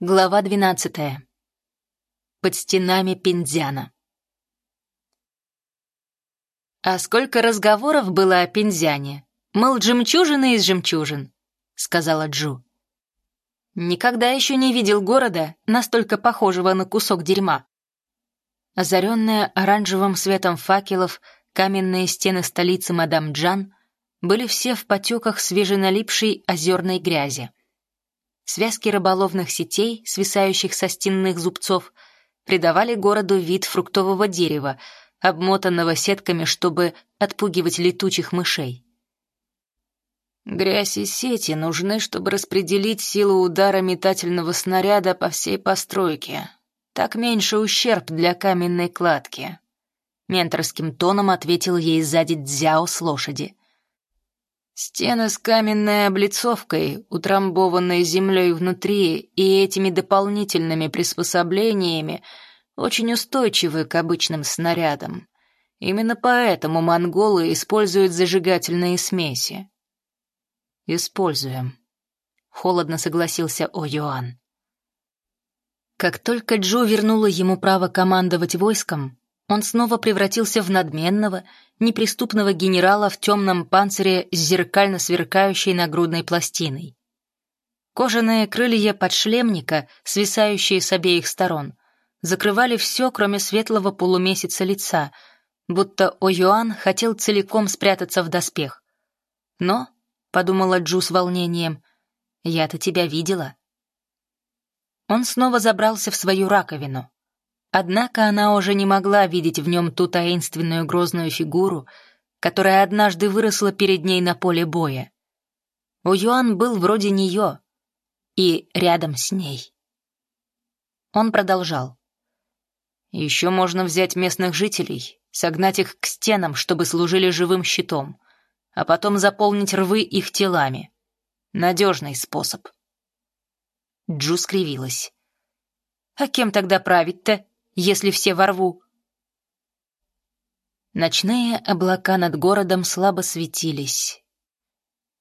Глава двенадцатая. Под стенами Пиндзяна. «А сколько разговоров было о Пиндзяне? Мол, жемчужины из жемчужин», — сказала Джу. Никогда еще не видел города, настолько похожего на кусок дерьма. Озаренные оранжевым светом факелов, каменные стены столицы Мадам Джан были все в потеках свеженалипшей озерной грязи. Связки рыболовных сетей, свисающих со стенных зубцов, придавали городу вид фруктового дерева, обмотанного сетками, чтобы отпугивать летучих мышей. Грязь и сети нужны, чтобы распределить силу удара метательного снаряда по всей постройке. Так меньше ущерб для каменной кладки. Менторским тоном ответил ей сзади Дзяо с лошади. Стены с каменной облицовкой, утрамбованной землей внутри и этими дополнительными приспособлениями очень устойчивы к обычным снарядам. Именно поэтому монголы используют зажигательные смеси. «Используем», — холодно согласился О-Юан. Как только Джо вернула ему право командовать войском, он снова превратился в надменного, неприступного генерала в темном панцире с зеркально сверкающей нагрудной пластиной. Кожаные крылья подшлемника, свисающие с обеих сторон, закрывали все, кроме светлого полумесяца лица, будто О'Юан хотел целиком спрятаться в доспех. «Но», — подумала Джу с волнением, — «я-то тебя видела». Он снова забрался в свою раковину. Однако она уже не могла видеть в нем ту таинственную грозную фигуру, которая однажды выросла перед ней на поле боя. У Юан был вроде нее и рядом с ней. Он продолжал. «Еще можно взять местных жителей, согнать их к стенам, чтобы служили живым щитом, а потом заполнить рвы их телами. Надежный способ». Джу скривилась. «А кем тогда править-то?» Если все ворву?» Ночные облака над городом слабо светились.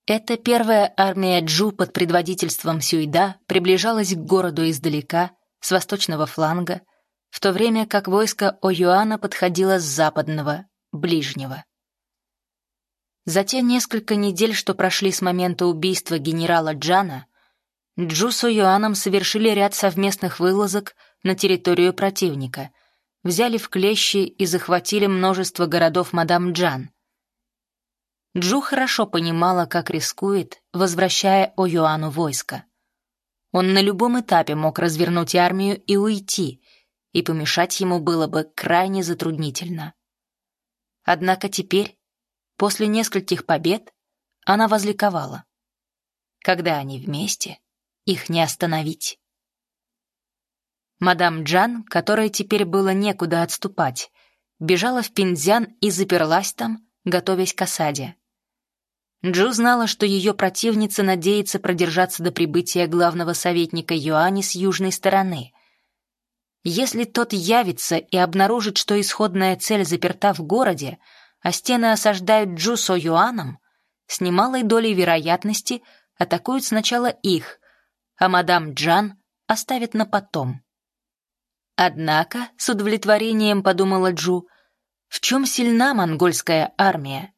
Эта первая армия Джу под предводительством Сюйда приближалась к городу издалека, с восточного фланга, в то время как войско О'Юана подходило с западного, ближнего. За те несколько недель, что прошли с момента убийства генерала Джана, Джу с О'Юаном совершили ряд совместных вылазок на территорию противника, взяли в клещи и захватили множество городов мадам Джан. Джу хорошо понимала, как рискует, возвращая О'Юану войско. Он на любом этапе мог развернуть армию и уйти, и помешать ему было бы крайне затруднительно. Однако теперь, после нескольких побед, она возликовала. Когда они вместе, их не остановить. Мадам Джан, которой теперь было некуда отступать, бежала в Пиндзян и заперлась там, готовясь к осаде. Джу знала, что ее противница надеется продержаться до прибытия главного советника Юани с южной стороны. Если тот явится и обнаружит, что исходная цель заперта в городе, а стены осаждают Джу со Юаном, с немалой долей вероятности атакуют сначала их, а мадам Джан оставит на потом. Однако, с удовлетворением подумала Джу, в чем сильна монгольская армия,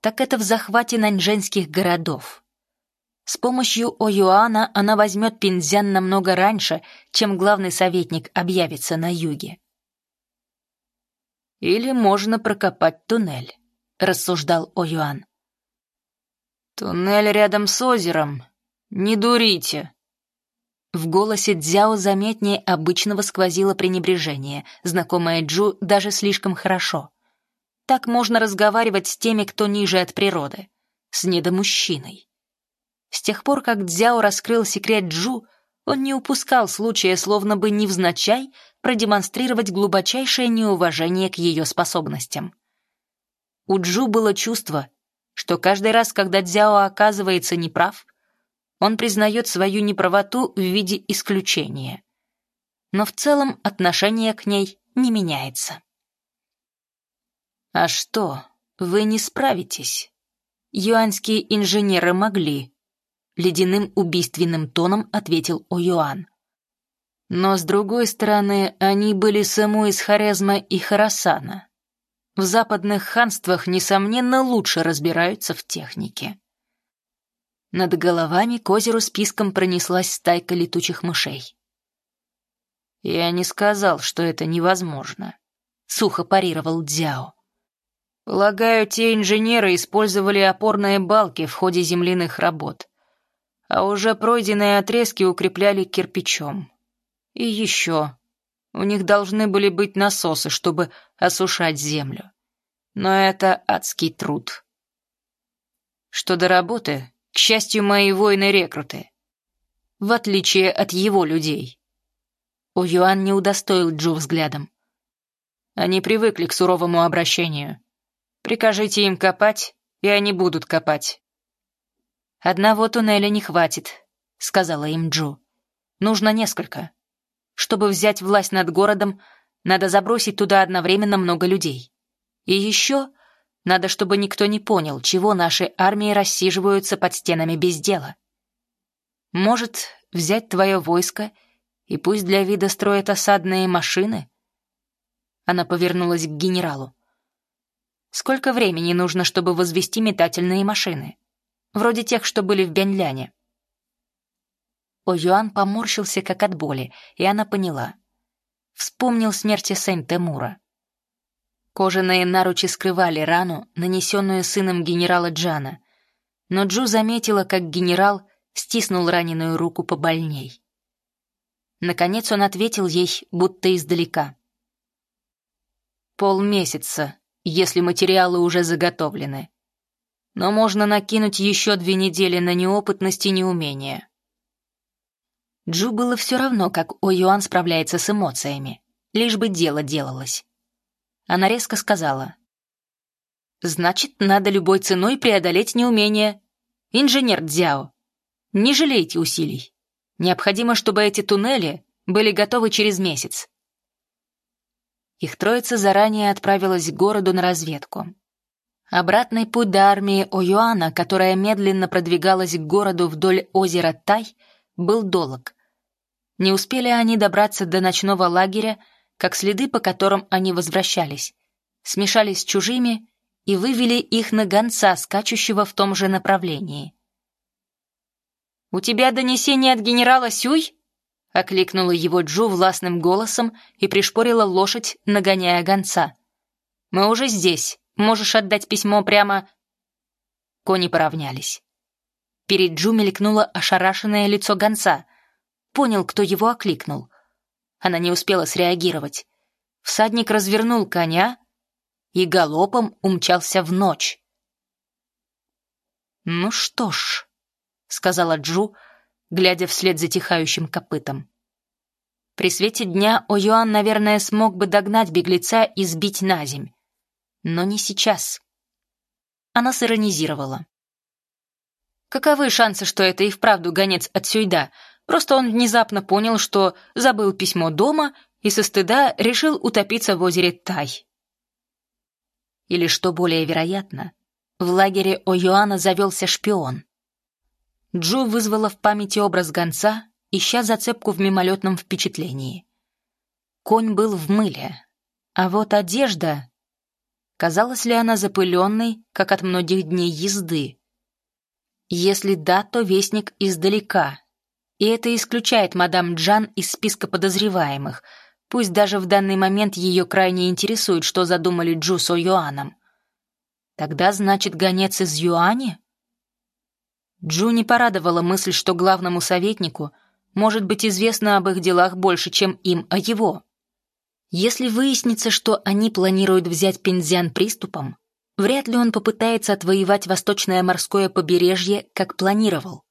так это в захвате наньжэнских городов. С помощью Оюана она возьмет Пинзян намного раньше, чем главный советник объявится на юге. «Или можно прокопать туннель», — рассуждал Оюан. «Туннель рядом с озером. Не дурите», в голосе Дзяо заметнее обычного сквозило пренебрежение, знакомое Джу даже слишком хорошо. Так можно разговаривать с теми, кто ниже от природы, с недомужчиной. С тех пор, как Дзяо раскрыл секрет Джу, он не упускал случая, словно бы невзначай, продемонстрировать глубочайшее неуважение к ее способностям. У Джу было чувство, что каждый раз, когда Дзяо оказывается неправ, он признает свою неправоту в виде исключения. Но в целом отношение к ней не меняется. «А что, вы не справитесь?» «Юаньские инженеры могли», — ледяным убийственным тоном ответил О'Юан. Но, с другой стороны, они были саму из Хорезма и Харасана. В западных ханствах, несомненно, лучше разбираются в технике. Над головами к озеру списком пронеслась стайка летучих мышей. «Я не сказал, что это невозможно», — сухо парировал Дзяо. «Полагаю, те инженеры использовали опорные балки в ходе земляных работ, а уже пройденные отрезки укрепляли кирпичом. И еще, у них должны были быть насосы, чтобы осушать землю. Но это адский труд. Что до работы, к счастью, мои воины-рекруты. В отличие от его людей. У Юан не удостоил Джу взглядом. Они привыкли к суровому обращению. Прикажите им копать, и они будут копать. «Одного туннеля не хватит», — сказала им Джу. «Нужно несколько. Чтобы взять власть над городом, надо забросить туда одновременно много людей. И еще надо, чтобы никто не понял, чего наши армии рассиживаются под стенами без дела. Может, взять твое войско и пусть для вида строят осадные машины?» Она повернулась к генералу. «Сколько времени нужно, чтобы возвести метательные машины? Вроде тех, что были в Бяньляне». О Юан поморщился как от боли, и она поняла. Вспомнил смерти Сень-Темура. Кожаные наручи скрывали рану, нанесенную сыном генерала Джана, но Джу заметила, как генерал стиснул раненую руку побольней. Наконец он ответил ей, будто издалека. «Полмесяца, если материалы уже заготовлены. Но можно накинуть еще две недели на неопытность и неумение». Джу было все равно, как О Юан справляется с эмоциями, лишь бы дело делалось. Она резко сказала. «Значит, надо любой ценой преодолеть неумение. Инженер Дзяо, не жалейте усилий. Необходимо, чтобы эти туннели были готовы через месяц». Их троица заранее отправилась к городу на разведку. Обратный путь до армии Оюана, которая медленно продвигалась к городу вдоль озера Тай, был долг. Не успели они добраться до ночного лагеря, как следы, по которым они возвращались, смешались с чужими и вывели их на гонца, скачущего в том же направлении. «У тебя донесение от генерала Сюй?» — окликнула его Джу властным голосом и пришпорила лошадь, нагоняя гонца. «Мы уже здесь. Можешь отдать письмо прямо...» Кони поравнялись. Перед Джу мелькнуло ошарашенное лицо гонца. Понял, кто его окликнул. Она не успела среагировать. Всадник развернул коня и галопом умчался в ночь. «Ну что ж», — сказала Джу, глядя вслед затихающим копытом. При свете дня О'Юан, наверное, смог бы догнать беглеца и сбить на земь. Но не сейчас. Она сиронизировала. Каковы шансы, что это и вправду гонец от Сюйда, Просто он внезапно понял, что забыл письмо дома и со стыда решил утопиться в озере Тай. Или, что более вероятно, в лагере О'Юана завелся шпион. Джу вызвала в памяти образ гонца, ища зацепку в мимолетном впечатлении. Конь был в мыле, а вот одежда... Казалась ли она запыленной, как от многих дней езды? Если да, то вестник издалека, и это исключает мадам Джан из списка подозреваемых, пусть даже в данный момент ее крайне интересует, что задумали Джу с Юаном. Тогда, значит, гонец из Юани? Джу не порадовала мысль, что главному советнику может быть известно об их делах больше, чем им о его. Если выяснится, что они планируют взять Пензян приступом, вряд ли он попытается отвоевать восточное морское побережье, как планировал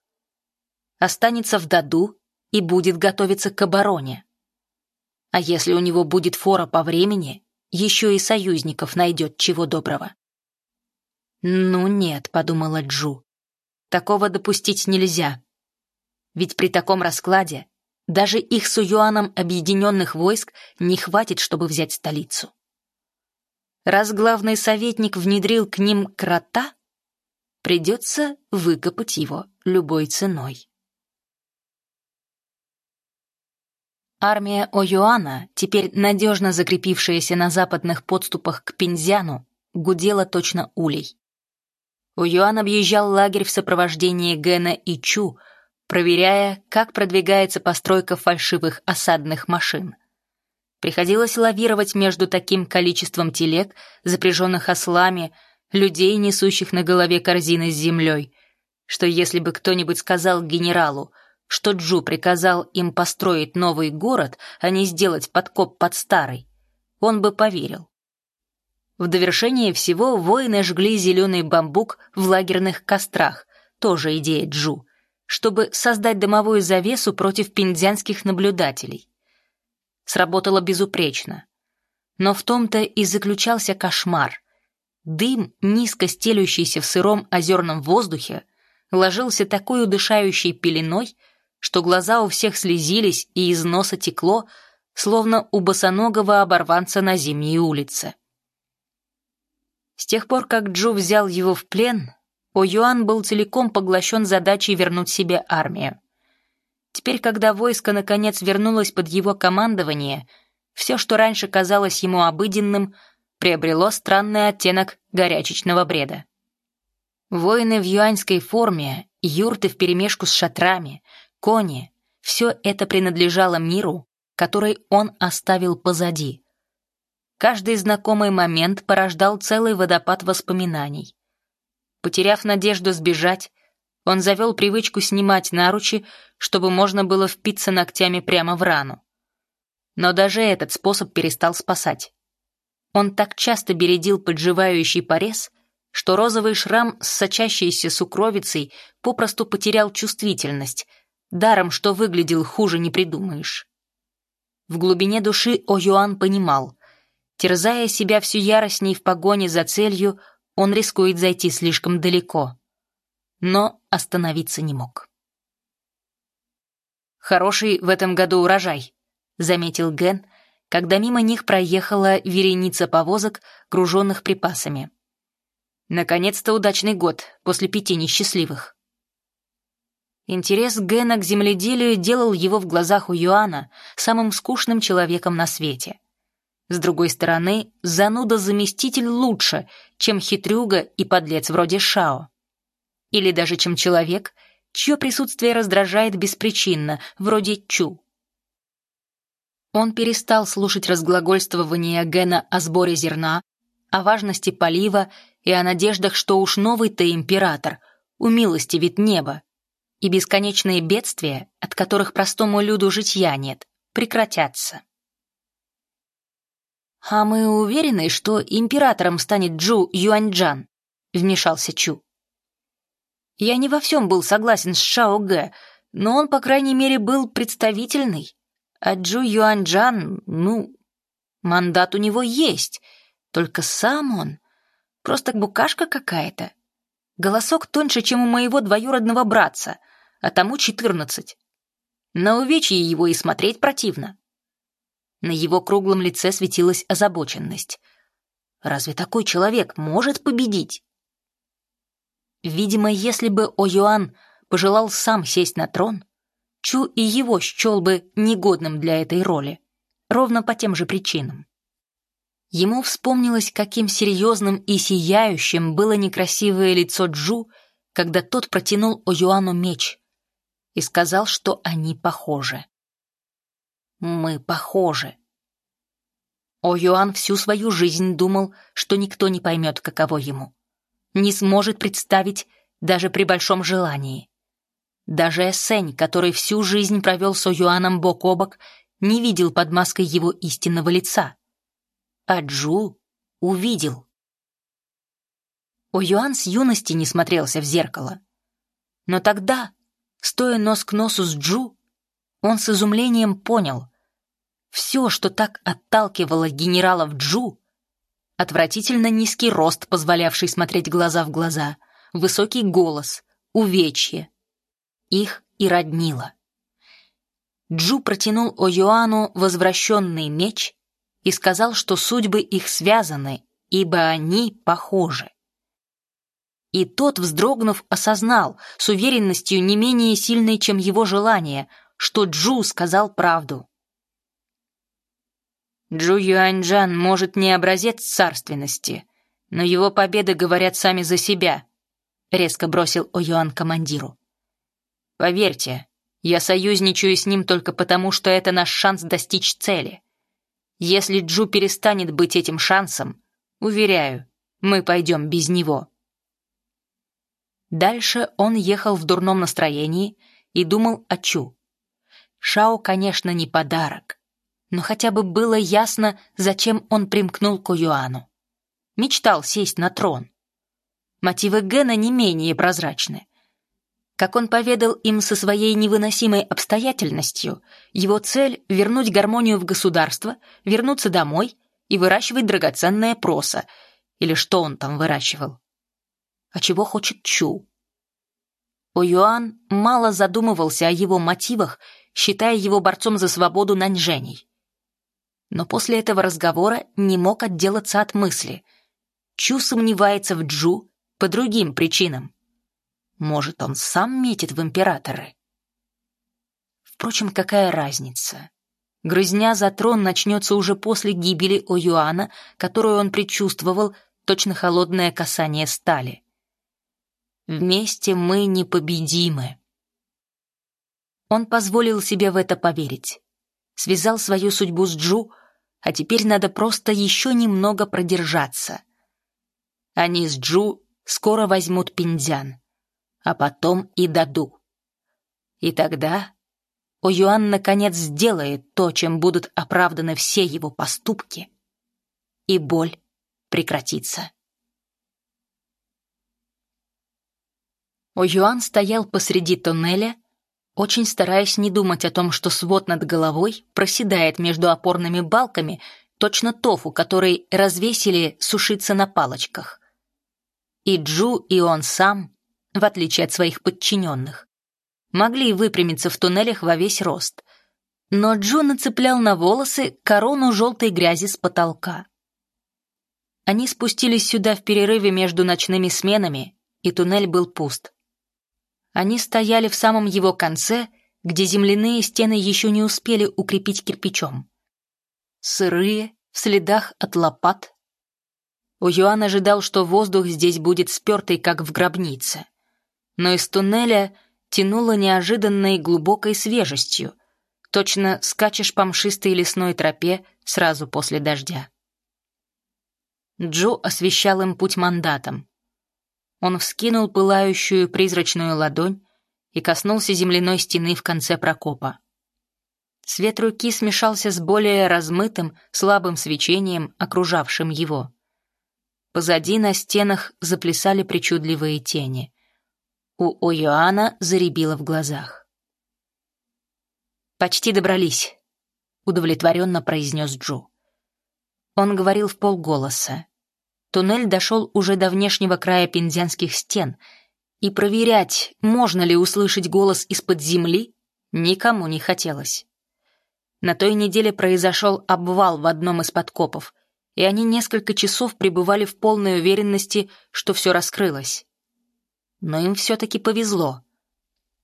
останется в Даду и будет готовиться к обороне. А если у него будет фора по времени, еще и союзников найдет чего доброго. «Ну нет», — подумала Джу, — «такого допустить нельзя. Ведь при таком раскладе даже их с Уюаном объединенных войск не хватит, чтобы взять столицу. Раз главный советник внедрил к ним крота, придется выкопать его любой ценой. Армия Оюана, теперь надежно закрепившаяся на западных подступах к Пинзяну, гудела точно улей. Оюан объезжал лагерь в сопровождении Гэна и Чу, проверяя, как продвигается постройка фальшивых осадных машин. Приходилось лавировать между таким количеством телег, запряженных ослами, людей, несущих на голове корзины с землей, что если бы кто-нибудь сказал генералу, что Джу приказал им построить новый город, а не сделать подкоп под старый, он бы поверил. В довершение всего воины жгли зеленый бамбук в лагерных кострах, тоже идея Джу, чтобы создать дымовую завесу против пиндзянских наблюдателей. Сработало безупречно. Но в том-то и заключался кошмар. Дым, низко стелющийся в сыром озерном воздухе, ложился такой удышающей пеленой, что глаза у всех слезились и из носа текло, словно у босоногого оборванца на зимней улице. С тех пор, как Джу взял его в плен, О Юан был целиком поглощен задачей вернуть себе армию. Теперь, когда войско наконец вернулось под его командование, все, что раньше казалось ему обыденным, приобрело странный оттенок горячечного бреда. Воины в юаньской форме, юрты вперемешку с шатрами, кони — все это принадлежало миру, который он оставил позади. Каждый знакомый момент порождал целый водопад воспоминаний. Потеряв надежду сбежать, он завел привычку снимать наручи, чтобы можно было впиться ногтями прямо в рану. Но даже этот способ перестал спасать. Он так часто бередил подживающий порез, что розовый шрам с сочащейся сукровицей попросту потерял чувствительность, даром, что выглядел хуже не придумаешь. В глубине души О-Юан понимал, терзая себя всю яростней в погоне за целью, он рискует зайти слишком далеко. Но остановиться не мог. «Хороший в этом году урожай», — заметил Ген, когда мимо них проехала вереница повозок, груженных припасами. Наконец-то удачный год после пяти несчастливых. Интерес Гена к земледелию делал его в глазах у Юана самым скучным человеком на свете. С другой стороны, зануда-заместитель лучше, чем хитрюга и подлец вроде Шао. Или даже чем человек, чье присутствие раздражает беспричинно, вроде Чу. Он перестал слушать разглагольствование Гена о сборе зерна, о важности полива и о надеждах, что уж новый-то император, умилостивит небо, и бесконечные бедствия, от которых простому люду житья нет, прекратятся. «А мы уверены, что императором станет Джу Юаньджан?» — вмешался Чу. «Я не во всем был согласен с Шао Гэ, но он, по крайней мере, был представительный. А Джу Юаньджан, ну, мандат у него есть, только сам он просто букашка какая-то. Голосок тоньше, чем у моего двоюродного братца, а тому четырнадцать. На увечье его и смотреть противно. На его круглом лице светилась озабоченность. Разве такой человек может победить? Видимо, если бы О-Юан пожелал сам сесть на трон, Чу и его счел бы негодным для этой роли, ровно по тем же причинам. Ему вспомнилось, каким серьезным и сияющим было некрасивое лицо Джу, когда тот протянул О-Юану меч и сказал, что они похожи. «Мы похожи». О-Юан всю свою жизнь думал, что никто не поймет, каково ему. Не сможет представить даже при большом желании. Даже Эссень, который всю жизнь провел с О-Юаном бок о бок, не видел под маской его истинного лица — а Джу увидел. О-Юан с юности не смотрелся в зеркало. Но тогда, стоя нос к носу с Джу, он с изумлением понял, все, что так отталкивало генералов Джу, отвратительно низкий рост, позволявший смотреть глаза в глаза, высокий голос, увечье, их и роднило. Джу протянул О-Юану возвращенный меч и сказал, что судьбы их связаны, ибо они похожи. И тот, вздрогнув, осознал, с уверенностью не менее сильной, чем его желание, что Джу сказал правду. Джу Юаньджан может не образец царственности, но его победы говорят сами за себя», — резко бросил О'Юан командиру. «Поверьте, я союзничаю с ним только потому, что это наш шанс достичь цели. Если Джу перестанет быть этим шансом, уверяю, мы пойдем без него». Дальше он ехал в дурном настроении и думал о Чу. Шао, конечно, не подарок, но хотя бы было ясно, зачем он примкнул к Юану. Мечтал сесть на трон. Мотивы Гэна не менее прозрачны. Как он поведал им со своей невыносимой обстоятельностью, его цель — вернуть гармонию в государство, вернуться домой и выращивать драгоценное просо, или что он там выращивал. А чего хочет Чу? О'Юан мало задумывался о его мотивах, считая его борцом за свободу Наньжэней. Но после этого разговора не мог отделаться от мысли. Чу сомневается в Джу по другим причинам. Может, он сам метит в императоры? Впрочем, какая разница? Грызня за трон начнется уже после гибели О'Юана, которую он предчувствовал, точно холодное касание стали. Вместе мы непобедимы. Он позволил себе в это поверить. Связал свою судьбу с Джу, а теперь надо просто еще немного продержаться. Они с Джу скоро возьмут Пиндзян а потом и Даду. И тогда О'Юан наконец сделает то, чем будут оправданы все его поступки, и боль прекратится. О'Юан стоял посреди тоннеля, очень стараясь не думать о том, что свод над головой проседает между опорными балками, точно тофу, который развесили сушиться на палочках. И Джу, и он сам в отличие от своих подчиненных. Могли выпрямиться в туннелях во весь рост. Но Джо нацеплял на волосы корону желтой грязи с потолка. Они спустились сюда в перерыве между ночными сменами, и туннель был пуст. Они стояли в самом его конце, где земляные стены еще не успели укрепить кирпичом. Сырые, в следах от лопат. Уюан ожидал, что воздух здесь будет спертый, как в гробнице но из туннеля тянуло неожиданной глубокой свежестью. Точно скачешь по мшистой лесной тропе сразу после дождя. Джо освещал им путь мандатом. Он вскинул пылающую призрачную ладонь и коснулся земляной стены в конце прокопа. Свет руки смешался с более размытым, слабым свечением, окружавшим его. Позади на стенах заплясали причудливые тени. У О'Йоана заребило в глазах. «Почти добрались», — удовлетворенно произнес Джо. Он говорил в полголоса. Туннель дошел уже до внешнего края пензянских стен, и проверять, можно ли услышать голос из-под земли, никому не хотелось. На той неделе произошел обвал в одном из подкопов, и они несколько часов пребывали в полной уверенности, что все раскрылось но им все-таки повезло.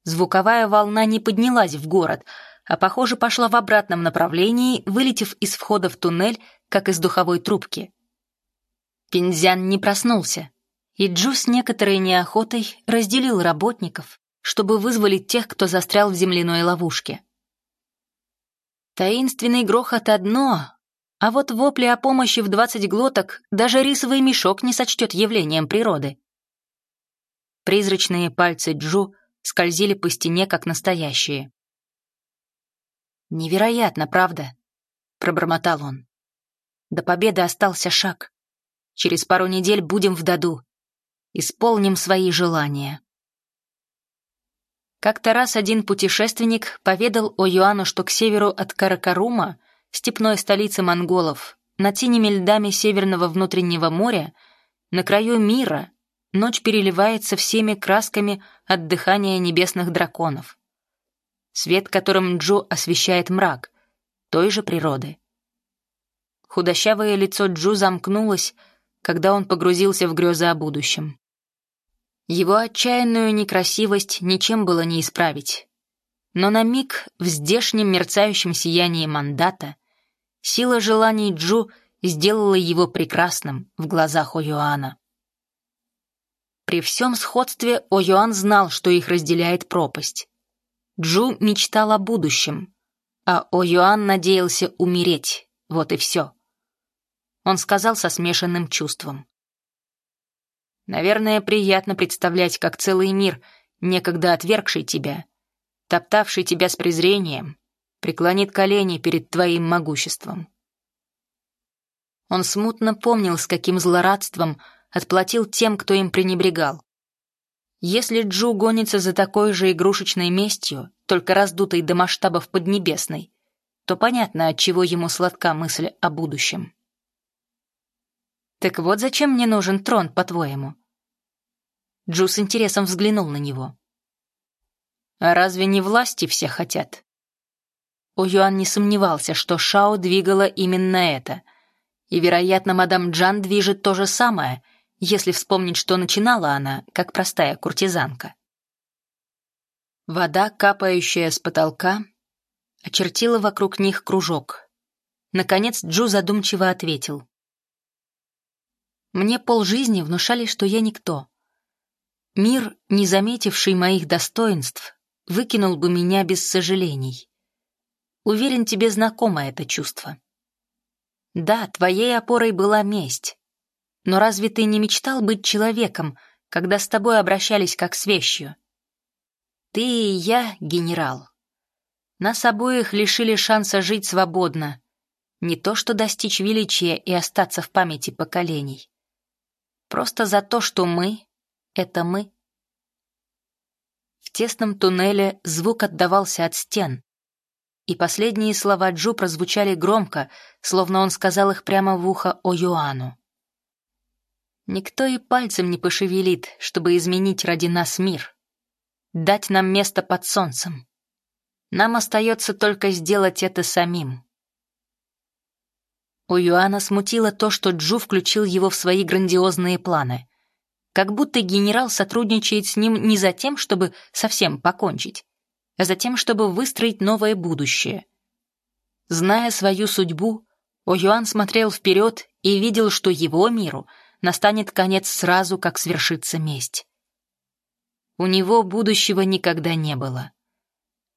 Звуковая волна не поднялась в город, а, похоже, пошла в обратном направлении, вылетев из входа в туннель, как из духовой трубки. Пинзян не проснулся, и Джу с некоторой неохотой разделил работников, чтобы вызволить тех, кто застрял в земляной ловушке. Таинственный грохот одно, а вот вопли о помощи в двадцать глоток даже рисовый мешок не сочтет явлением природы. Призрачные пальцы Джу скользили по стене, как настоящие. «Невероятно, правда?» — пробормотал он. «До победы остался шаг. Через пару недель будем в Даду. Исполним свои желания». Как-то раз один путешественник поведал о Юану, что к северу от Каракарума, степной столицы монголов, над синими льдами Северного внутреннего моря, на краю мира, ночь переливается всеми красками от дыхания небесных драконов. Свет, которым Джо освещает мрак, той же природы. Худощавое лицо Джо замкнулось, когда он погрузился в грезы о будущем. Его отчаянную некрасивость ничем было не исправить. Но на миг в здешнем мерцающем сиянии мандата Сила желаний Джу сделала его прекрасным в глазах О'Юана. При всем сходстве О'Юан знал, что их разделяет пропасть. Джу мечтал о будущем, а О'Юан надеялся умереть, вот и все. Он сказал со смешанным чувством. «Наверное, приятно представлять, как целый мир, некогда отвергший тебя, топтавший тебя с презрением, преклонит колени перед твоим могуществом». Он смутно помнил, с каким злорадством отплатил тем, кто им пренебрегал. Если Джу гонится за такой же игрушечной местью, только раздутой до масштабов Поднебесной, то понятно, от чего ему сладка мысль о будущем. «Так вот зачем мне нужен трон, по-твоему?» Джу с интересом взглянул на него. «А разве не власти все хотят?» О'Юан не сомневался, что Шао двигала именно это — и, вероятно, мадам Джан движет то же самое, если вспомнить, что начинала она, как простая куртизанка. Вода, капающая с потолка, очертила вокруг них кружок. Наконец Джу задумчиво ответил. «Мне полжизни внушали, что я никто. Мир, не заметивший моих достоинств, выкинул бы меня без сожалений. Уверен, тебе знакомо это чувство». Да, твоей опорой была месть. Но разве ты не мечтал быть человеком, когда с тобой обращались как с вещью? Ты и я, генерал. Нас обоих лишили шанса жить свободно, не то что достичь величия и остаться в памяти поколений. Просто за то, что мы — это мы. В тесном туннеле звук отдавался от стен, и последние слова Джу прозвучали громко, словно он сказал их прямо в ухо О Юану. «Никто и пальцем не пошевелит, чтобы изменить ради нас мир. Дать нам место под солнцем. Нам остается только сделать это самим». У Юана смутило то, что Джу включил его в свои грандиозные планы. Как будто генерал сотрудничает с ним не за тем, чтобы совсем покончить, а затем, чтобы выстроить новое будущее. Зная свою судьбу, О'Юан смотрел вперед и видел, что его миру настанет конец сразу, как свершится месть. У него будущего никогда не было.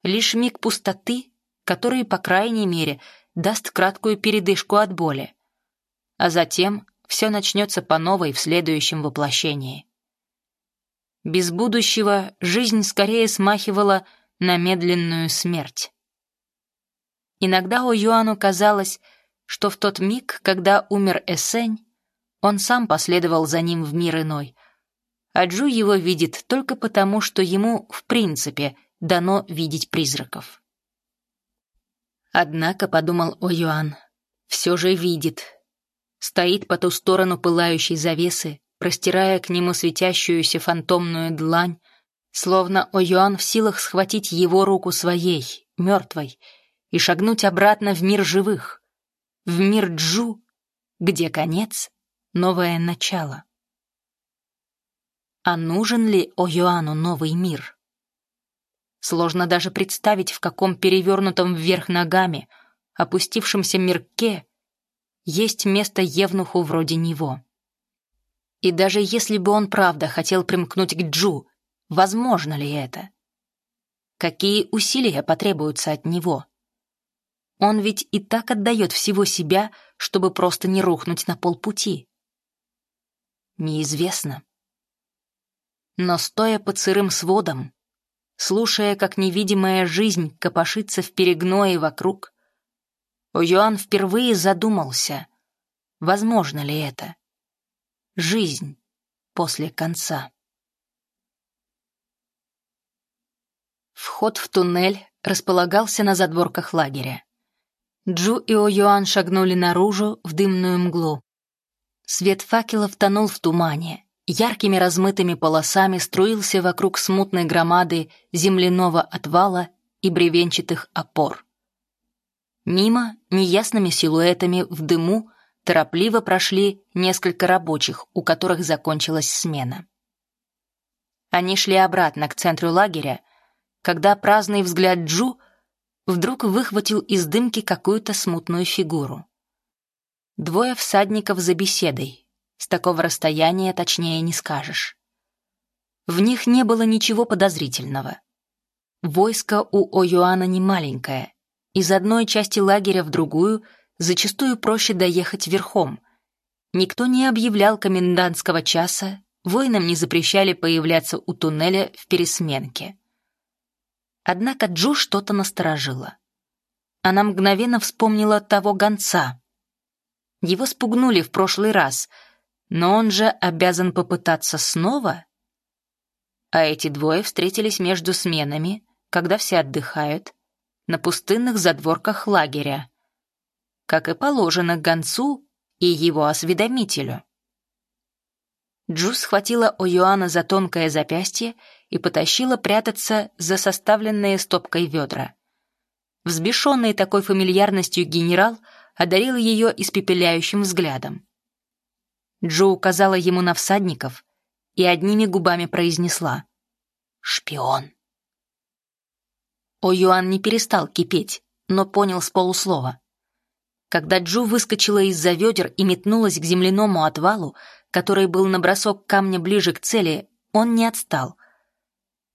Лишь миг пустоты, который, по крайней мере, даст краткую передышку от боли. А затем все начнется по новой в следующем воплощении. Без будущего жизнь скорее смахивала на медленную смерть. Иногда у Юану казалось, что в тот миг, когда умер Эсень, он сам последовал за ним в мир иной, а Джу его видит только потому, что ему, в принципе, дано видеть призраков. Однако, подумал О все же видит. Стоит по ту сторону пылающей завесы, простирая к нему светящуюся фантомную длань, Словно О'Юан в силах схватить его руку своей, мертвой, и шагнуть обратно в мир живых, в мир Джу, где конец — новое начало. А нужен ли О'Юану новый мир? Сложно даже представить, в каком перевернутом вверх ногами, опустившемся мирке есть место Евнуху вроде него. И даже если бы он правда хотел примкнуть к Джу, Возможно ли это? Какие усилия потребуются от него? Он ведь и так отдает всего себя, чтобы просто не рухнуть на полпути. Неизвестно. Но стоя под сырым сводом, слушая, как невидимая жизнь копошится в перегное вокруг, О'Юан впервые задумался, возможно ли это. Жизнь после конца. Вход в туннель располагался на задворках лагеря. Джу и О'Юан шагнули наружу в дымную мглу. Свет факелов тонул в тумане, яркими размытыми полосами струился вокруг смутной громады земляного отвала и бревенчатых опор. Мимо, неясными силуэтами в дыму, торопливо прошли несколько рабочих, у которых закончилась смена. Они шли обратно к центру лагеря, когда праздный взгляд Джу вдруг выхватил из дымки какую-то смутную фигуру. Двое всадников за беседой. С такого расстояния точнее не скажешь. В них не было ничего подозрительного. Войско у Оюана не маленькое. Из одной части лагеря в другую зачастую проще доехать верхом. Никто не объявлял комендантского часа, воинам не запрещали появляться у туннеля в пересменке. Однако Джу что-то насторожило. Она мгновенно вспомнила того гонца. Его спугнули в прошлый раз, но он же обязан попытаться снова. А эти двое встретились между сменами, когда все отдыхают, на пустынных задворках лагеря, как и положено гонцу и его осведомителю. Джу схватила О'Юана за тонкое запястье и потащила прятаться за составленные стопкой ведра. Взбешенный такой фамильярностью генерал одарил ее испепеляющим взглядом. Джо указала ему на всадников и одними губами произнесла «Шпион». О'Юан не перестал кипеть, но понял с полуслова. Когда Джу выскочила из-за ведер и метнулась к земляному отвалу, который был на бросок камня ближе к цели, он не отстал.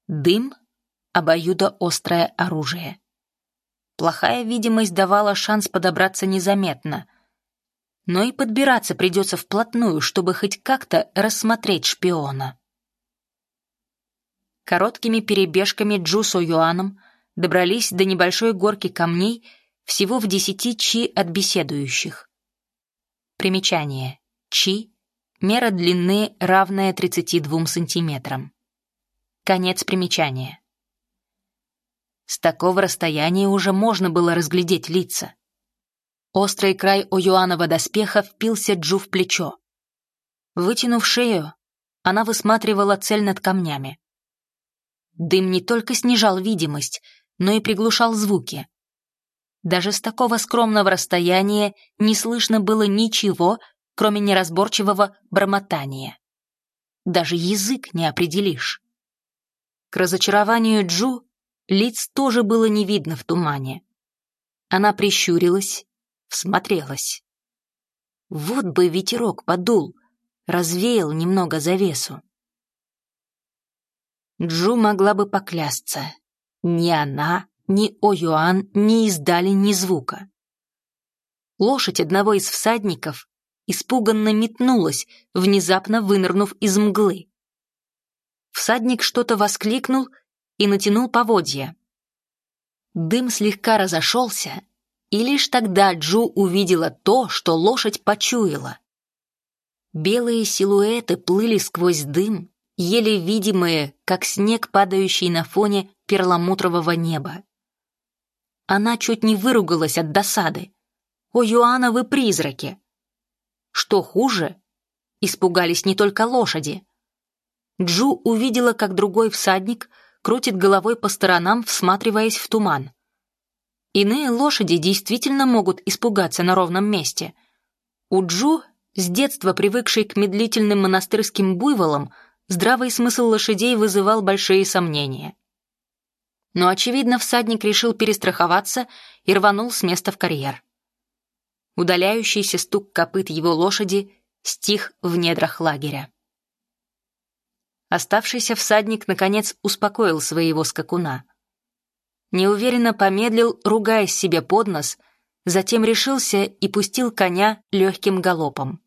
Дым — обоюдоострое оружие. Плохая видимость давала шанс подобраться незаметно. Но и подбираться придется вплотную, чтобы хоть как-то рассмотреть шпиона. Короткими перебежками Джу с О'Юаном добрались до небольшой горки камней всего в десяти чи от беседующих. Примечание. Чи Мера длины равная 32 сантиметрам. Конец примечания. С такого расстояния уже можно было разглядеть лица. Острый край О'Юанова доспеха впился Джу в плечо. Вытянув шею, она высматривала цель над камнями. Дым не только снижал видимость, но и приглушал звуки. Даже с такого скромного расстояния не слышно было ничего, кроме неразборчивого бормотания. Даже язык не определишь. К разочарованию Джу лиц тоже было не видно в тумане. Она прищурилась, всмотрелась. Вот бы ветерок подул, развеял немного завесу. Джу могла бы поклясться. Ни она, ни О-Юан не издали ни звука. Лошадь одного из всадников испуганно метнулась, внезапно вынырнув из мглы. Всадник что-то воскликнул и натянул поводья. Дым слегка разошелся, и лишь тогда Джу увидела то, что лошадь почуяла. Белые силуэты плыли сквозь дым, еле видимые, как снег, падающий на фоне перламутрового неба. Она чуть не выругалась от досады. «О, Юана, вы призраки! Что хуже, испугались не только лошади. Джу увидела, как другой всадник крутит головой по сторонам, всматриваясь в туман. Иные лошади действительно могут испугаться на ровном месте. У Джу, с детства привыкшей к медлительным монастырским буйволам, здравый смысл лошадей вызывал большие сомнения. Но, очевидно, всадник решил перестраховаться и рванул с места в карьер. Удаляющийся стук копыт его лошади стих в недрах лагеря. Оставшийся всадник, наконец, успокоил своего скакуна. Неуверенно помедлил, ругая себе под нос, затем решился и пустил коня легким галопом.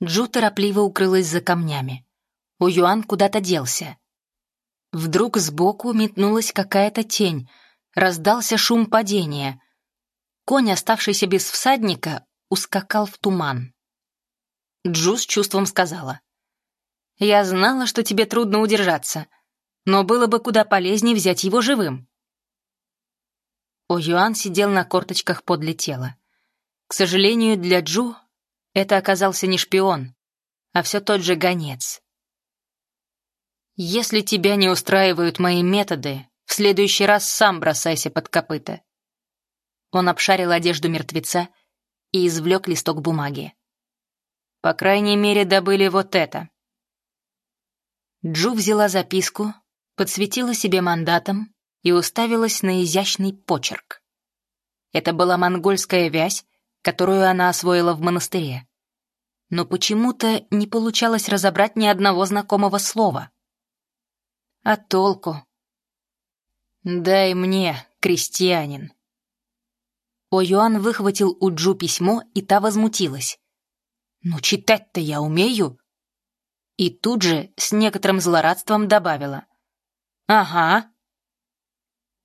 Джу торопливо укрылась за камнями. У Юан куда-то делся. Вдруг сбоку метнулась какая-то тень, раздался шум падения — Конь, оставшийся без всадника, ускакал в туман. Джу с чувством сказала. «Я знала, что тебе трудно удержаться, но было бы куда полезнее взять его живым». О Юан сидел на корточках подле тела. К сожалению, для Джу это оказался не шпион, а все тот же гонец. «Если тебя не устраивают мои методы, в следующий раз сам бросайся под копыта. Он обшарил одежду мертвеца и извлек листок бумаги. По крайней мере, добыли вот это. Джу взяла записку, подсветила себе мандатом и уставилась на изящный почерк. Это была монгольская вязь, которую она освоила в монастыре. Но почему-то не получалось разобрать ни одного знакомого слова. А толку? «Дай мне, крестьянин». О Юан выхватил у Джу письмо, и та возмутилась. «Ну, читать-то я умею!» И тут же с некоторым злорадством добавила. «Ага».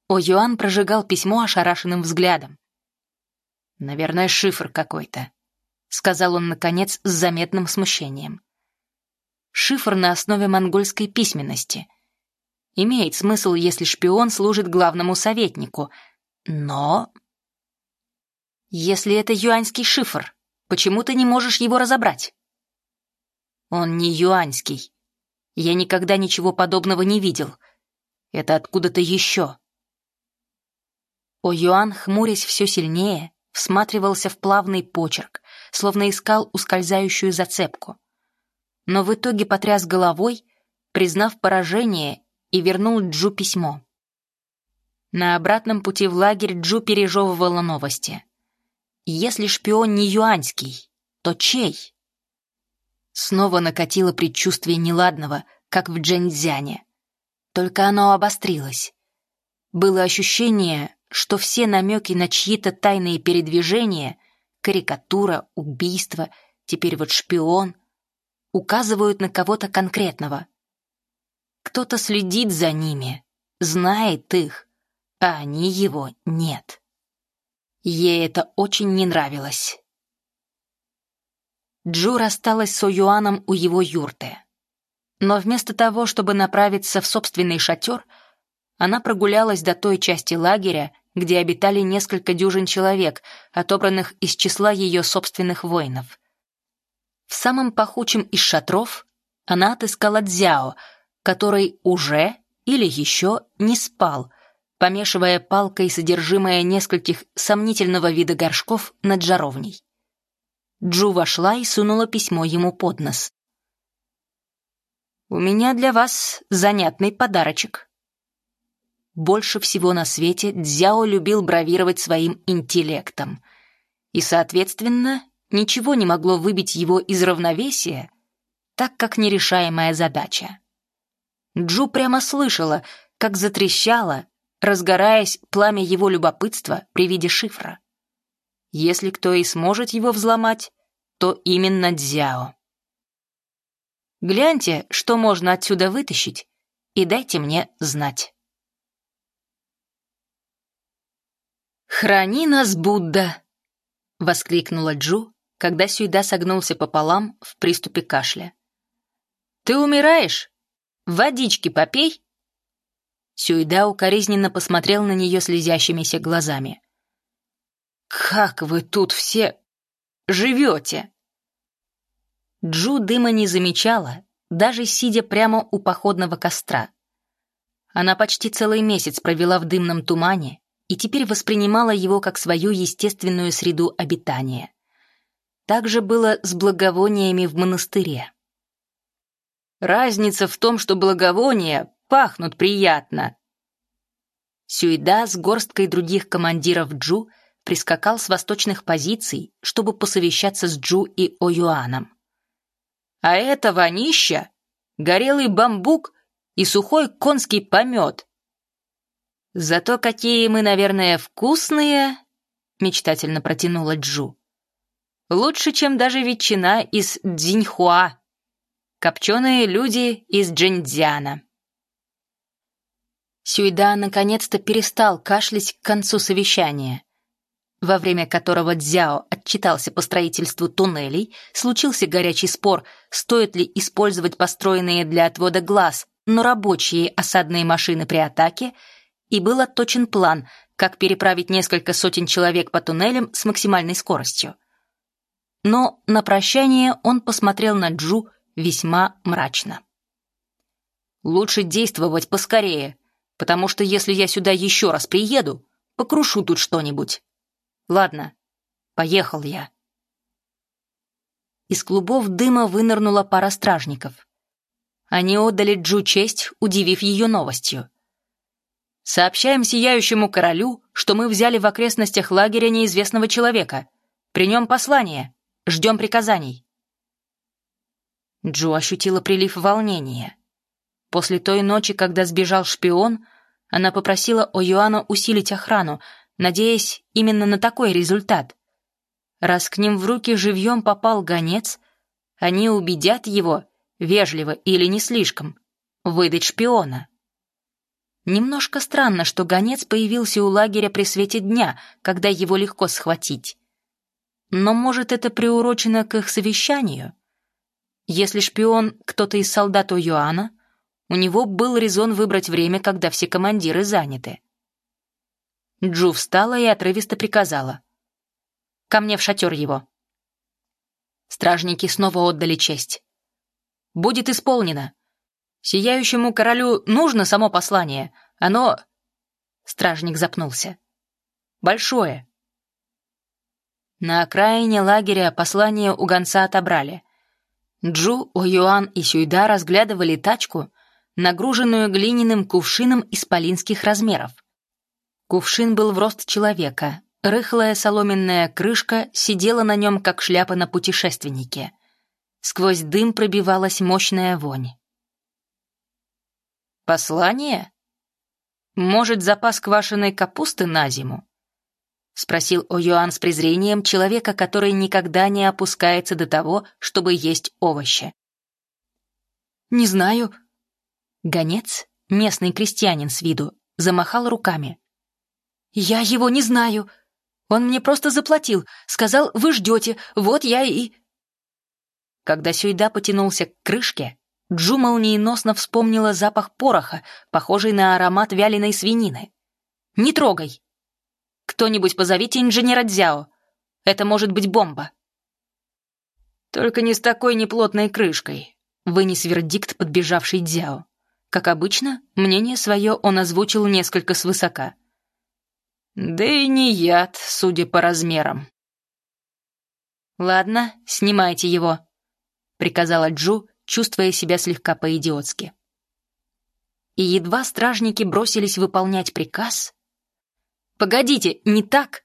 О Юан прожигал письмо ошарашенным взглядом. «Наверное, шифр какой-то», — сказал он, наконец, с заметным смущением. «Шифр на основе монгольской письменности. Имеет смысл, если шпион служит главному советнику. Но...» «Если это юаньский шифр, почему ты не можешь его разобрать?» «Он не юаньский. Я никогда ничего подобного не видел. Это откуда-то еще». О Юан, хмурясь все сильнее, всматривался в плавный почерк, словно искал ускользающую зацепку. Но в итоге потряс головой, признав поражение, и вернул Джу письмо. На обратном пути в лагерь Джу пережевывала новости. Если шпион не юаньский, то чей? Снова накатило предчувствие неладного, как в Джэньцзяне. Только оно обострилось. Было ощущение, что все намеки на чьи-то тайные передвижения, карикатура, убийство, теперь вот шпион, указывают на кого-то конкретного. Кто-то следит за ними, знает их, а они его нет. Ей это очень не нравилось. Джу рассталась с Оюаном у его юрты. Но вместо того, чтобы направиться в собственный шатер, она прогулялась до той части лагеря, где обитали несколько дюжин человек, отобранных из числа ее собственных воинов. В самом пахучем из шатров она отыскала Дзяо, который уже или еще не спал, помешивая палкой содержимое нескольких сомнительного вида горшков над жаровней. Джу вошла и сунула письмо ему под нос. «У меня для вас занятный подарочек», больше всего на свете Дзяо любил бравировать своим интеллектом. И, соответственно, ничего не могло выбить его из равновесия, так как нерешаемая задача. Джу прямо слышала, как затрещало, разгораясь пламя его любопытства при виде шифра. Если кто и сможет его взломать, то именно Дзяо. Гляньте, что можно отсюда вытащить, и дайте мне знать. «Храни нас, Будда!» — воскликнула Джу, когда Сюйда согнулся пополам в приступе кашля. «Ты умираешь? Водички попей!» Сюйда укоризненно посмотрел на нее слезящимися глазами. «Как вы тут все живете?» Джу дыма не замечала, даже сидя прямо у походного костра. Она почти целый месяц провела в дымном тумане, и теперь воспринимала его как свою естественную среду обитания. Так же было с благовониями в монастыре. Разница в том, что благовония пахнут приятно. Сюйда с горсткой других командиров Джу прискакал с восточных позиций, чтобы посовещаться с Джу и Оюаном. А это вонища, горелый бамбук и сухой конский помет. «Зато какие мы, наверное, вкусные!» — мечтательно протянула Джу. «Лучше, чем даже ветчина из Дзиньхуа. Копченые люди из Джиньцзяна». Сюйда наконец-то перестал кашлять к концу совещания, во время которого Дзяо отчитался по строительству туннелей, случился горячий спор, стоит ли использовать построенные для отвода глаз, но рабочие осадные машины при атаке — и был отточен план, как переправить несколько сотен человек по туннелям с максимальной скоростью. Но на прощание он посмотрел на Джу весьма мрачно. «Лучше действовать поскорее, потому что если я сюда еще раз приеду, покрушу тут что-нибудь. Ладно, поехал я». Из клубов дыма вынырнула пара стражников. Они отдали Джу честь, удивив ее новостью. Сообщаем сияющему королю, что мы взяли в окрестностях лагеря неизвестного человека. При нем послание. Ждем приказаний. Джо ощутила прилив волнения. После той ночи, когда сбежал шпион, она попросила О'Юана усилить охрану, надеясь именно на такой результат. Раз к ним в руки живьем попал гонец, они убедят его, вежливо или не слишком, выдать шпиона. Немножко странно, что гонец появился у лагеря при свете дня, когда его легко схватить. Но, может, это приурочено к их совещанию? Если шпион кто-то из солдат Юана, у него был резон выбрать время, когда все командиры заняты. Джу встала и отрывисто приказала. «Ко мне в шатер его». Стражники снова отдали честь. «Будет исполнено. Сияющему королю нужно само послание. Оно...» Стражник запнулся. «Большое». На окраине лагеря послание у гонца отобрали. Джу, О'Юан и Сюйда разглядывали тачку, нагруженную глиняным кувшином исполинских размеров. Кувшин был в рост человека, рыхлая соломенная крышка сидела на нем, как шляпа на путешественнике. Сквозь дым пробивалась мощная вонь. «Послание? Может, запас квашеной капусты на зиму?» — спросил О'Юан с презрением человека, который никогда не опускается до того, чтобы есть овощи. «Не знаю». Гонец, местный крестьянин с виду, замахал руками. «Я его не знаю. Он мне просто заплатил, сказал, вы ждете, вот я и...» Когда Сюйда потянулся к крышке, Джу молниеносно вспомнила запах пороха, похожий на аромат вяленой свинины. «Не трогай! Кто-нибудь позовите инженера Дзяо. Это может быть бомба». «Только не с такой неплотной крышкой», — вынес вердикт подбежавший Дзяо. Как обычно, мнение свое он озвучил несколько свысока. «Да и не яд, судя по размерам». «Ладно, снимайте его», — приказала Джу, чувствуя себя слегка по-идиотски. И едва стражники бросились выполнять приказ... «Погодите, не так!»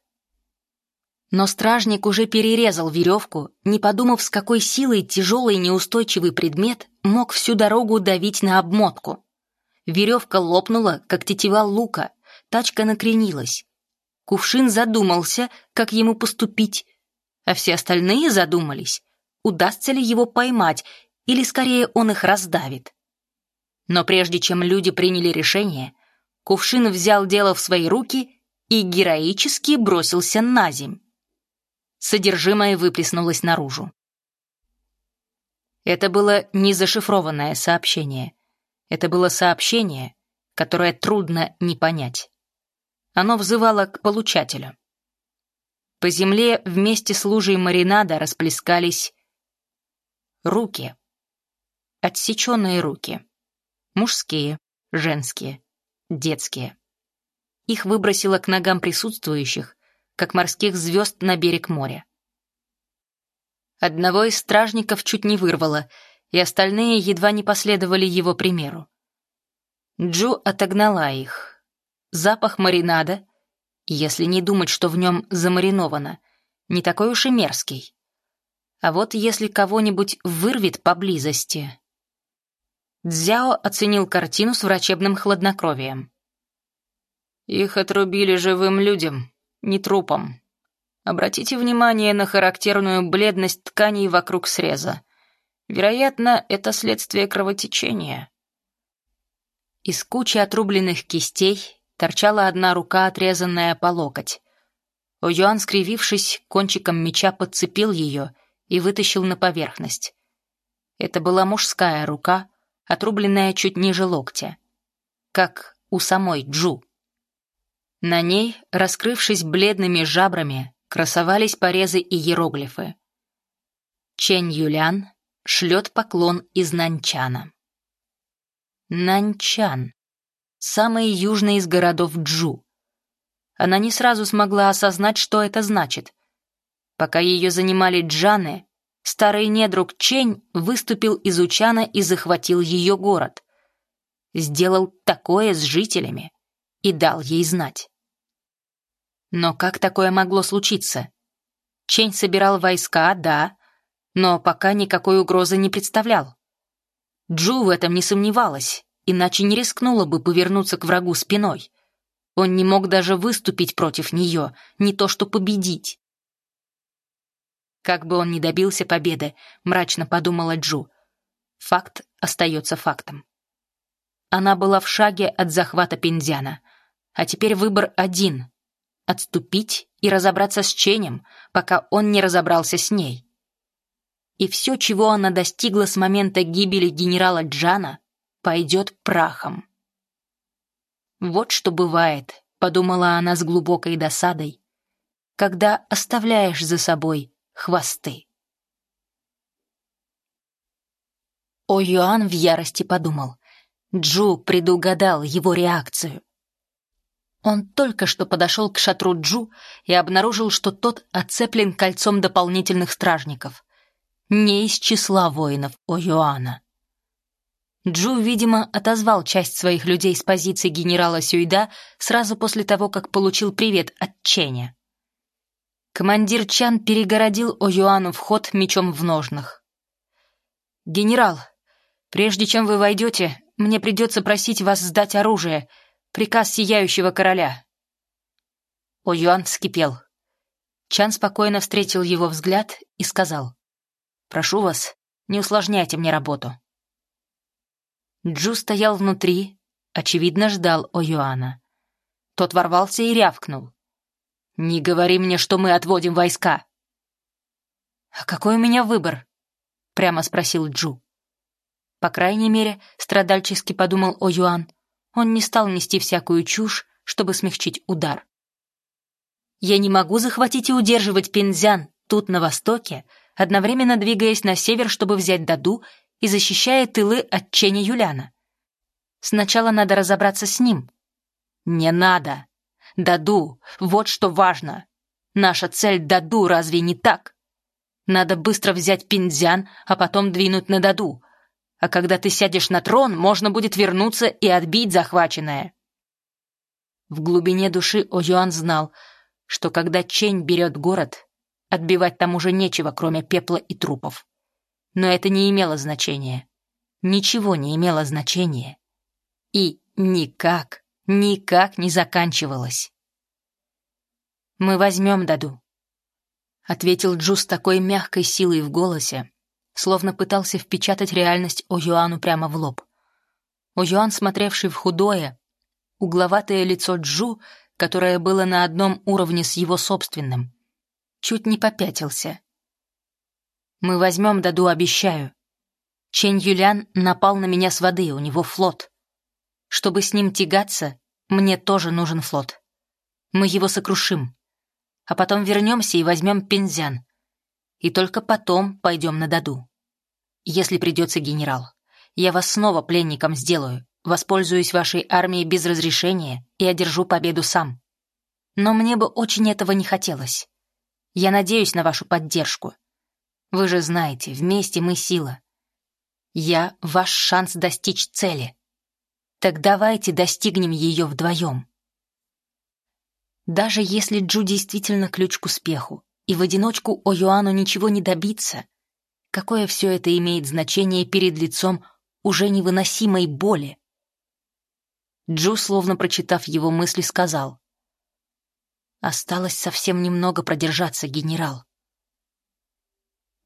Но стражник уже перерезал веревку, не подумав, с какой силой тяжелый неустойчивый предмет мог всю дорогу давить на обмотку. Веревка лопнула, как тетива лука, тачка накренилась. Кувшин задумался, как ему поступить, а все остальные задумались, удастся ли его поймать или скорее он их раздавит. Но прежде чем люди приняли решение, Кувшин взял дело в свои руки и героически бросился на земь. Содержимое выплеснулось наружу. Это было не зашифрованное сообщение. Это было сообщение, которое трудно не понять. Оно взывало к получателю. По земле вместе с лужей маринада расплескались руки. Отсеченные руки. Мужские, женские, детские. Их выбросило к ногам присутствующих, как морских звезд на берег моря. Одного из стражников чуть не вырвало, и остальные едва не последовали его примеру. Джу отогнала их. Запах маринада, если не думать, что в нем замариновано, не такой уж и мерзкий. А вот если кого-нибудь вырвет поблизости, Дзяо оценил картину с врачебным хладнокровием. «Их отрубили живым людям, не трупом. Обратите внимание на характерную бледность тканей вокруг среза. Вероятно, это следствие кровотечения». Из кучи отрубленных кистей торчала одна рука, отрезанная по локоть. О'Юан, скривившись, кончиком меча подцепил ее и вытащил на поверхность. Это была мужская рука, отрубленная чуть ниже локтя, как у самой Джу. На ней, раскрывшись бледными жабрами, красовались порезы и иероглифы. Чэнь Юлян шлет поклон из Нанчана. Нанчан — самый южный из городов Джу. Она не сразу смогла осознать, что это значит. Пока ее занимали джаны, Старый недруг Чень выступил из Учана и захватил ее город. Сделал такое с жителями. и дал ей знать. Но как такое могло случиться? Чень собирал войска, да, но пока никакой угрозы не представлял. Джу в этом не сомневалась, иначе не рискнула бы повернуться к врагу спиной. Он не мог даже выступить против нее, не то что победить. Как бы он ни добился победы, мрачно подумала Джу, факт остается фактом. Она была в шаге от захвата Пиндзяна, а теперь выбор один — отступить и разобраться с Ченем, пока он не разобрался с ней. И все, чего она достигла с момента гибели генерала Джана, пойдет прахом. «Вот что бывает», — подумала она с глубокой досадой, «когда оставляешь за собой хвосты». О Юан в ярости подумал. Джу предугадал его реакцию. Он только что подошел к шатру Джу и обнаружил, что тот оцеплен кольцом дополнительных стражников. Не из числа воинов О Юана. Джу, видимо, отозвал часть своих людей с позиции генерала Сюйда сразу после того, как получил привет от Ченя. Командир Чан перегородил О Юану вход мечом в ножнах. «Генерал, прежде чем вы войдете, мне придется просить вас сдать оружие. Приказ Сияющего Короля». О Юан вскипел. Чан спокойно встретил его взгляд и сказал, «Прошу вас, не усложняйте мне работу». Джу стоял внутри, очевидно, ждал О'Юана. Тот ворвался и рявкнул. «Не говори мне, что мы отводим войска!» «А какой у меня выбор?» — прямо спросил Джу. По крайней мере, страдальчески подумал О'Юан, он не стал нести всякую чушь, чтобы смягчить удар. «Я не могу захватить и удерживать Пинзян тут, на востоке, одновременно двигаясь на север, чтобы взять Даду и защищая тылы от Ченя Юляна. Сначала надо разобраться с ним. Не надо. Даду, вот что важно. Наша цель Даду, разве не так? Надо быстро взять Пиндзян, а потом двинуть на Даду. А когда ты сядешь на трон, можно будет вернуться и отбить захваченное. В глубине души О'Юан знал, что когда Чень берет город, отбивать там уже нечего, кроме пепла и трупов. Но это не имело значения. Ничего не имело значения. И никак, никак не заканчивалось. «Мы возьмем Даду», — ответил Джу с такой мягкой силой в голосе, словно пытался впечатать реальность О Юану прямо в лоб. О Юан, смотревший в худое, угловатое лицо Джу, которое было на одном уровне с его собственным, чуть не попятился. Мы возьмем Даду, обещаю. Чень Юлян напал на меня с воды, у него флот. Чтобы с ним тягаться, мне тоже нужен флот. Мы его сокрушим. А потом вернемся и возьмем Пензян. И только потом пойдем на Даду. Если придется генерал, я вас снова пленником сделаю, воспользуюсь вашей армией без разрешения и одержу победу сам. Но мне бы очень этого не хотелось. Я надеюсь на вашу поддержку. Вы же знаете, вместе мы сила. Я — ваш шанс достичь цели. Так давайте достигнем ее вдвоем. Даже если Джу действительно ключ к успеху, и в одиночку о Юану ничего не добиться, какое все это имеет значение перед лицом уже невыносимой боли? Джу, словно прочитав его мысли, сказал. «Осталось совсем немного продержаться, генерал.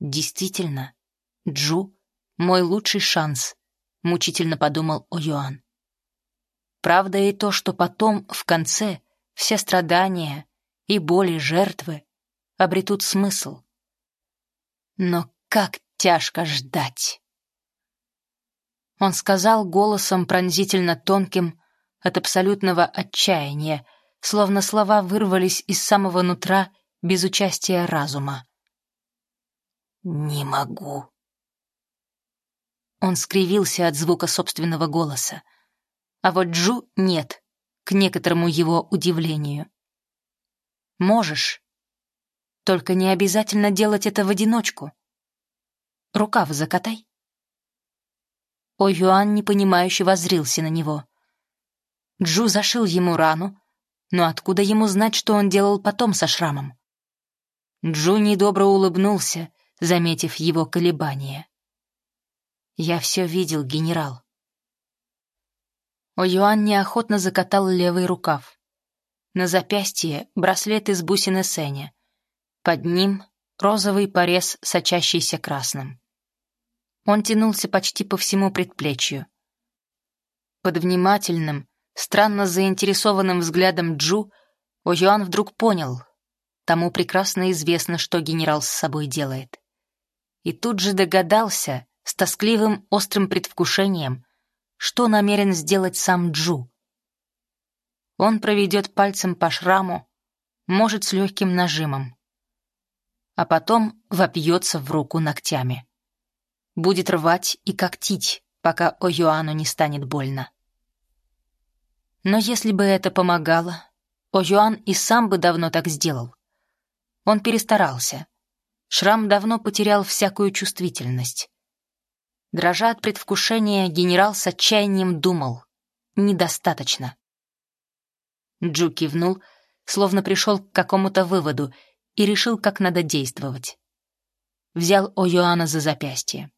Действительно, Джу — мой лучший шанс, мучительно подумал О'Юан. Правда и то, что потом, в конце, все страдания и боли жертвы обретут смысл. Но как тяжко ждать! Он сказал голосом пронзительно тонким от абсолютного отчаяния, словно слова вырвались из самого нутра без участия разума. «Не могу». Он скривился от звука собственного голоса. А вот Джу нет, к некоторому его удивлению. «Можешь. Только не обязательно делать это в одиночку. Рукав закатай». О Юан непонимающе воззрился на него. Джу зашил ему рану, но откуда ему знать, что он делал потом со шрамом? Джу недобро улыбнулся, заметив его колебания. «Я все видел, генерал». О'Юан неохотно закатал левый рукав. На запястье браслет из бусины Сеня. Под ним розовый порез, сочащийся красным. Он тянулся почти по всему предплечью. Под внимательным, странно заинтересованным взглядом Джу О'Юан вдруг понял, тому прекрасно известно, что генерал с собой делает. И тут же догадался, с тоскливым острым предвкушением, что намерен сделать сам Джу. Он проведет пальцем по шраму, может, с легким нажимом. А потом вопьется в руку ногтями. Будет рвать и когтить, пока О'Юану не станет больно. Но если бы это помогало, О'Юан и сам бы давно так сделал. Он перестарался. Шрам давно потерял всякую чувствительность. Дрожа от предвкушения, генерал с отчаянием думал. Недостаточно. Джу кивнул, словно пришел к какому-то выводу и решил, как надо действовать. Взял О'Юана за запястье.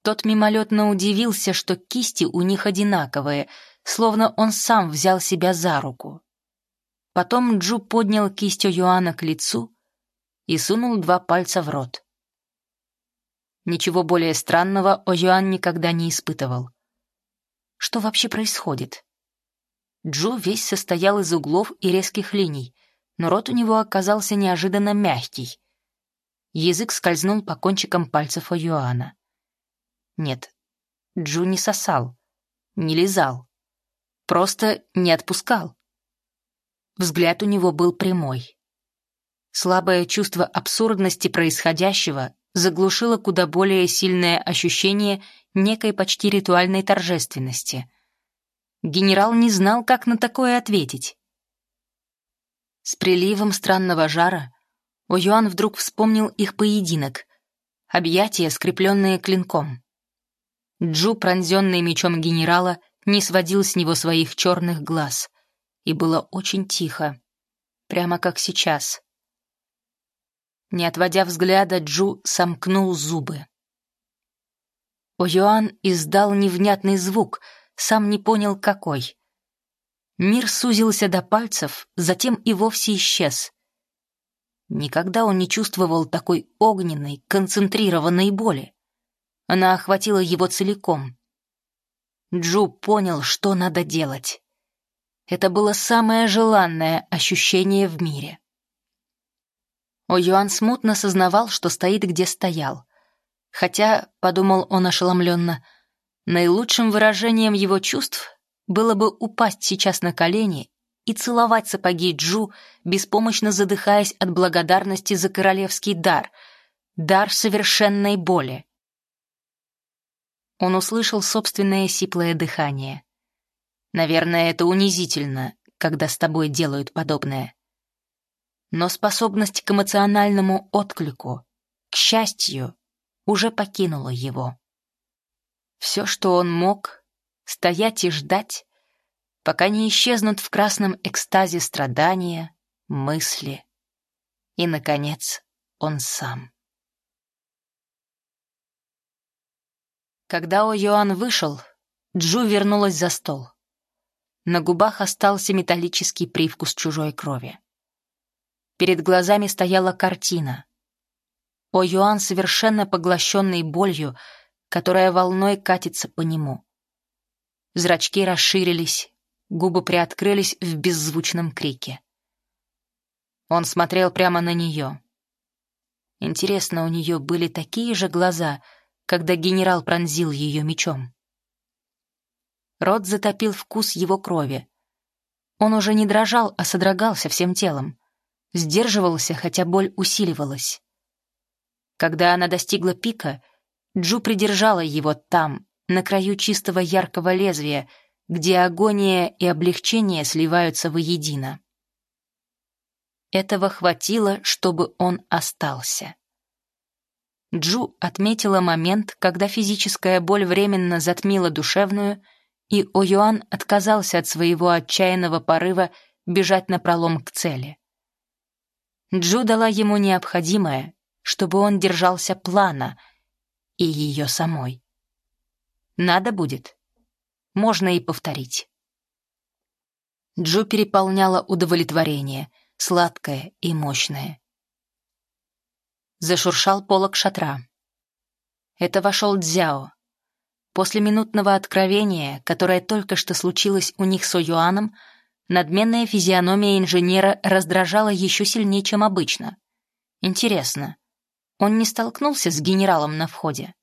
Тот мимолетно удивился, что кисти у них одинаковые, словно он сам взял себя за руку. Потом Джу поднял кисть О'Юана к лицу и сунул два пальца в рот. Ничего более странного О'Юан никогда не испытывал. Что вообще происходит? Джо весь состоял из углов и резких линий, но рот у него оказался неожиданно мягкий. Язык скользнул по кончикам пальцев О'Юана. Нет, Джу не сосал, не лизал, просто не отпускал. Взгляд у него был прямой. Слабое чувство абсурдности происходящего заглушило куда более сильное ощущение некой почти ритуальной торжественности — Генерал не знал, как на такое ответить. С приливом странного жара О'Юан вдруг вспомнил их поединок, объятия, скрепленные клинком. Джу, пронзенный мечом генерала, не сводил с него своих черных глаз, и было очень тихо, прямо как сейчас. Не отводя взгляда, Джу сомкнул зубы. О'Юан издал невнятный звук — сам не понял, какой. Мир сузился до пальцев, затем и вовсе исчез. Никогда он не чувствовал такой огненной, концентрированной боли. Она охватила его целиком. Джу понял, что надо делать. Это было самое желанное ощущение в мире. О'Юан смутно сознавал, что стоит, где стоял. Хотя, — подумал он ошеломленно, — Наилучшим выражением его чувств было бы упасть сейчас на колени и целовать сапоги Джу, беспомощно задыхаясь от благодарности за королевский дар, дар совершенной боли. Он услышал собственное сиплое дыхание. Наверное, это унизительно, когда с тобой делают подобное. Но способность к эмоциональному отклику, к счастью, уже покинула его. Все, что он мог, стоять и ждать, пока не исчезнут в красном экстазе страдания, мысли и, наконец, он сам. Когда О'Йоан вышел, Джу вернулась за стол. На губах остался металлический привкус чужой крови. Перед глазами стояла картина. О'Юан, совершенно поглощенный болью, которая волной катится по нему. Зрачки расширились, губы приоткрылись в беззвучном крике. Он смотрел прямо на нее. Интересно, у нее были такие же глаза, когда генерал пронзил ее мечом. Рот затопил вкус его крови. Он уже не дрожал, а содрогался всем телом. Сдерживался, хотя боль усиливалась. Когда она достигла пика, Джу придержала его там, на краю чистого яркого лезвия, где агония и облегчение сливаются воедино. Этого хватило, чтобы он остался. Джу отметила момент, когда физическая боль временно затмила душевную, и О'Юан отказался от своего отчаянного порыва бежать напролом к цели. Джу дала ему необходимое, чтобы он держался плана, и ее самой. Надо будет. Можно и повторить. Джу переполняла удовлетворение, сладкое и мощное. Зашуршал полог шатра. Это вошел Дзяо. После минутного откровения, которое только что случилось у них с О'Юаном, надменная физиономия инженера раздражала еще сильнее, чем обычно. Интересно, он не столкнулся с генералом на входе?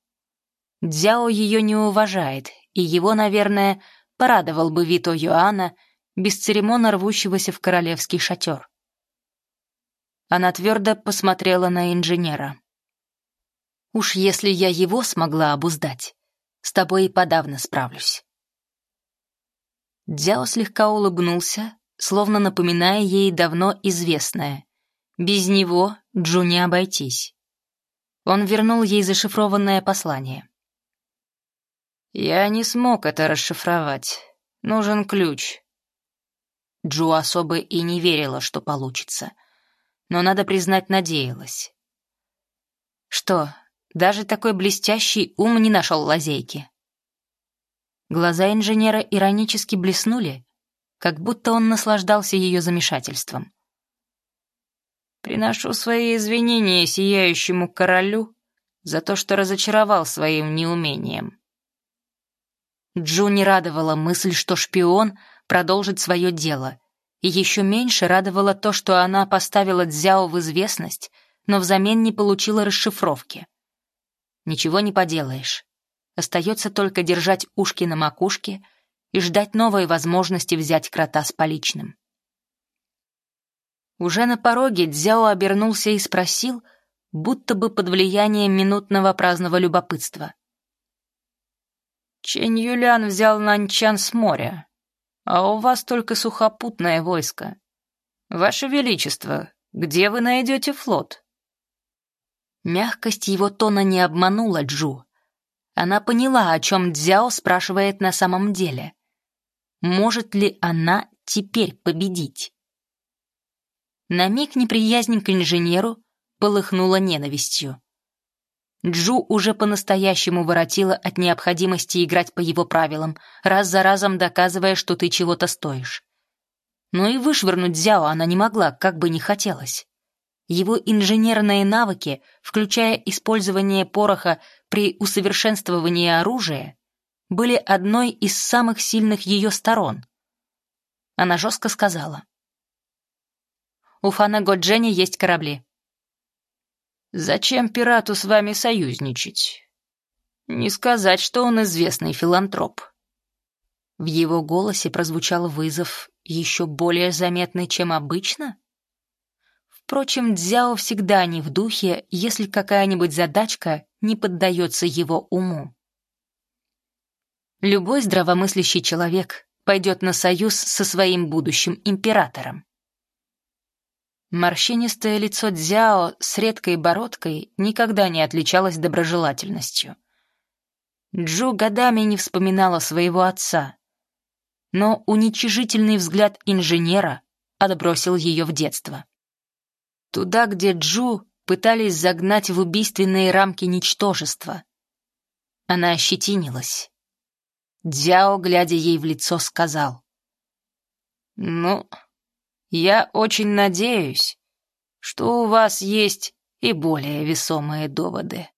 Дзяо ее не уважает, и его, наверное, порадовал бы вид О'Юана, бесцеремонно рвущегося в королевский шатер. Она твердо посмотрела на инженера. «Уж если я его смогла обуздать, с тобой и подавно справлюсь». Дзяо слегка улыбнулся, словно напоминая ей давно известное. Без него Джу не обойтись. Он вернул ей зашифрованное послание. «Я не смог это расшифровать. Нужен ключ». Джу особо и не верила, что получится. Но, надо признать, надеялась. «Что, даже такой блестящий ум не нашел лазейки?» Глаза инженера иронически блеснули, как будто он наслаждался ее замешательством. «Приношу свои извинения сияющему королю за то, что разочаровал своим неумением». Джу не радовала мысль, что шпион продолжит свое дело, и еще меньше радовало то, что она поставила Дзяо в известность, но взамен не получила расшифровки. Ничего не поделаешь. Остается только держать ушки на макушке и ждать новой возможности взять крота с поличным. Уже на пороге Дзяо обернулся и спросил, будто бы под влиянием минутного праздного любопытства. «Чэнь Юлян взял Нанчан с моря, а у вас только сухопутное войско. Ваше Величество, где вы найдете флот?» Мягкость его тона не обманула Джу. Она поняла, о чем Дзяо спрашивает на самом деле. Может ли она теперь победить? На миг неприязнь к инженеру полыхнула ненавистью. Джу уже по-настоящему воротила от необходимости играть по его правилам, раз за разом доказывая, что ты чего-то стоишь. Но и вышвырнуть Дзяо она не могла, как бы ни хотелось. Его инженерные навыки, включая использование пороха при усовершенствовании оружия, были одной из самых сильных ее сторон. Она жестко сказала. «У Фана Годженя есть корабли». «Зачем пирату с вами союзничать? Не сказать, что он известный филантроп». В его голосе прозвучал вызов, еще более заметный, чем обычно. Впрочем, Дзяо всегда не в духе, если какая-нибудь задачка не поддается его уму. Любой здравомыслящий человек пойдет на союз со своим будущим императором. Морщинистое лицо Дзяо с редкой бородкой никогда не отличалось доброжелательностью. Джу годами не вспоминала своего отца, но уничижительный взгляд инженера отбросил ее в детство. Туда, где Джу пытались загнать в убийственные рамки ничтожества. Она ощетинилась. Дзяо, глядя ей в лицо, сказал. «Ну, я очень надеюсь, что у вас есть и более весомые доводы».